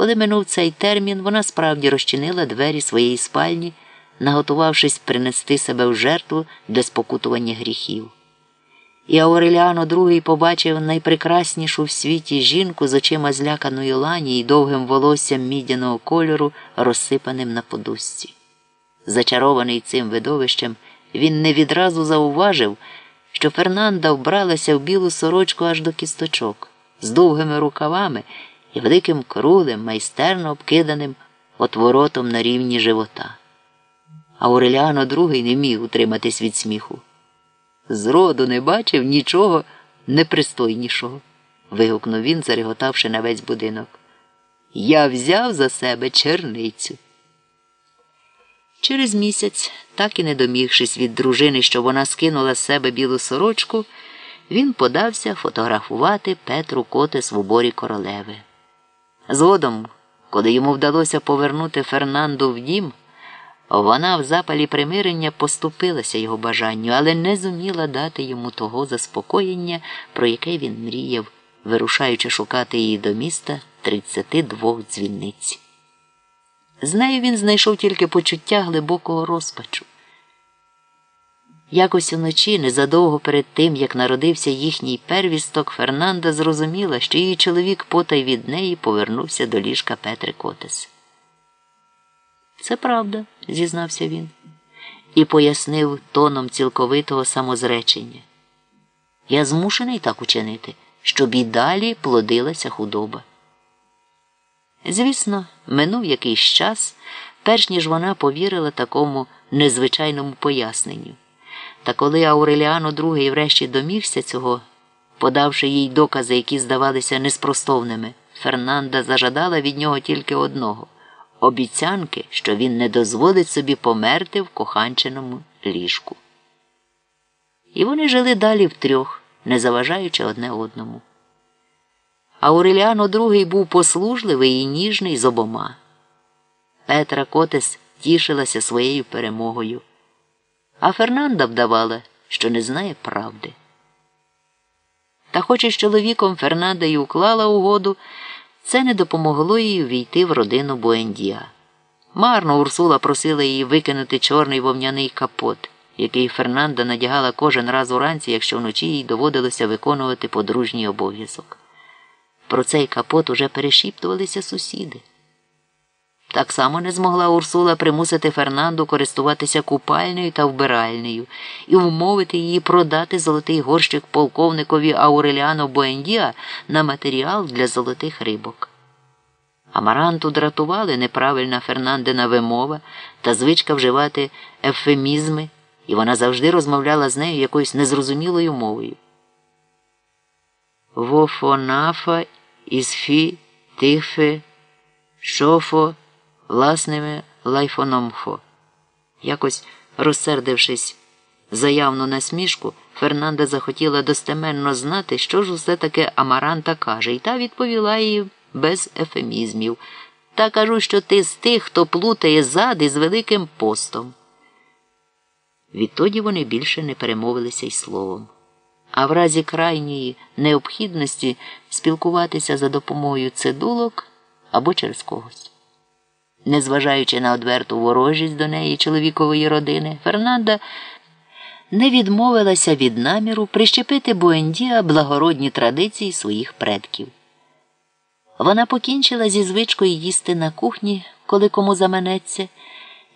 Коли минув цей термін, вона справді розчинила двері своєї спальні, наготувавшись принести себе в жертву для спокутування гріхів. І Ауреліано II побачив найпрекраснішу в світі жінку з очима зляканої лані і довгим волоссям мідяного кольору, розсипаним на подусці. Зачарований цим видовищем, він не відразу зауважив, що Фернанда вбралася в білу сорочку аж до кісточок, з довгими рукавами і великим круглим, майстерно обкиданим отворотом на рівні живота. Ауреліано II не міг утриматись від сміху. Зроду не бачив нічого непристойнішого. вигукнув він, зареготавши на весь будинок. Я взяв за себе черницю. Через місяць, так і не домігшись від дружини, що вона скинула з себе білу сорочку, він подався фотографувати Петру Котес в уборі королеви. Згодом, коли йому вдалося повернути Фернанду в дім, вона в запалі примирення поступилася його бажанню, але не зуміла дати йому того заспокоєння, про яке він мріяв, вирушаючи шукати її до міста 32 дзвінниць. З нею він знайшов тільки почуття глибокого розпачу. Якось уночі, незадовго перед тим, як народився їхній первісток, Фернанда зрозуміла, що її чоловік потай від неї повернувся до ліжка Петри Котес. Це правда, зізнався він, і пояснив тоном цілковитого самозречення. Я змушений так учинити, щоб і далі плодилася худоба. Звісно, минув якийсь час, перш ніж вона повірила такому незвичайному поясненню. Та коли Ауреліано II врешті домігся цього, подавши їй докази, які здавалися неспростовними, Фернанда зажадала від нього тільки одного обіцянки, що він не дозволить собі померти в коханченому ліжку. І вони жили далі втрьох, не заважаючи одне одному. Ауреліано II був послужливий і ніжний з обома. Петра Котес тішилася своєю перемогою, а Фернанда вдавала, що не знає правди. Та, хоч із чоловіком Фернанда й уклала угоду, це не допомогло їй увійти в родину Буендія. Марно Урсула просила її викинути чорний вовняний капот, який Фернанда надягала кожен раз уранці, якщо вночі їй доводилося виконувати подружній обов'язок. Про цей капот уже перешіптувалися сусіди. Так само не змогла Урсула примусити Фернанду користуватися купальнею та вбиральнею і вмовити її продати золотий горщик полковникові Ауреліано Буендіа на матеріал для золотих рибок. Амаранту дратували неправильна Фернандина вимова та звичка вживати ефемізми, і вона завжди розмовляла з нею якоюсь незрозумілою мовою. Вофонафа ісфі тихфе шофо власними лайфономфо. Якось розсердившись за явну насмішку, Фернанда захотіла достеменно знати, що ж усе таке Амаранта каже, і та відповіла їй без ефемізмів. Та кажу, що ти з тих, хто плутає зад із Великим постом. Відтоді вони більше не перемовилися й словом. А в разі крайньої необхідності спілкуватися за допомогою цидулок або через когось. Незважаючи на одверту ворожість до неї чоловікової родини, Фернанда не відмовилася від наміру прищепити Буендіа благородні традиції своїх предків. Вона покінчила зі звичкою їсти на кухні, коли кому заманеться,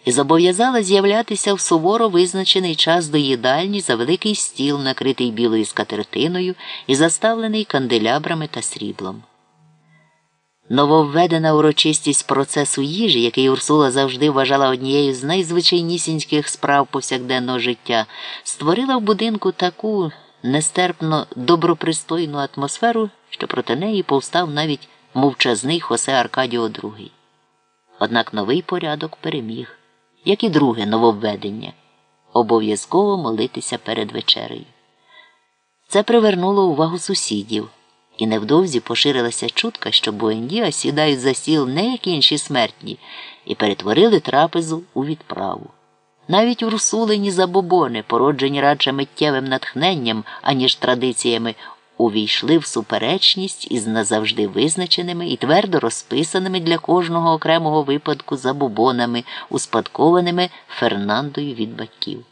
і зобов'язала з'являтися в суворо визначений час до їдальні за великий стіл, накритий білою скатертиною і заставлений канделябрами та сріблом. Нововведена урочистість процесу їжі, який Урсула завжди вважала однією з найзвичайнісіньких справ повсякденного життя, створила в будинку таку нестерпно добропристойну атмосферу, що проти неї повстав навіть мовчазний Хосе Аркадіо II. Однак новий порядок переміг, як і друге нововведення обов'язково молитися перед вечерею. Це привернуло увагу сусідів. І невдовзі поширилася чутка, що Буендіа сідають за стіл не як інші смертні, і перетворили трапезу у відправу. Навіть урсулені забобони, породжені радше миттєвим натхненням, аніж традиціями, увійшли в суперечність із назавжди визначеними і твердо розписаними для кожного окремого випадку забобонами, успадкованими Фернандою від батьків.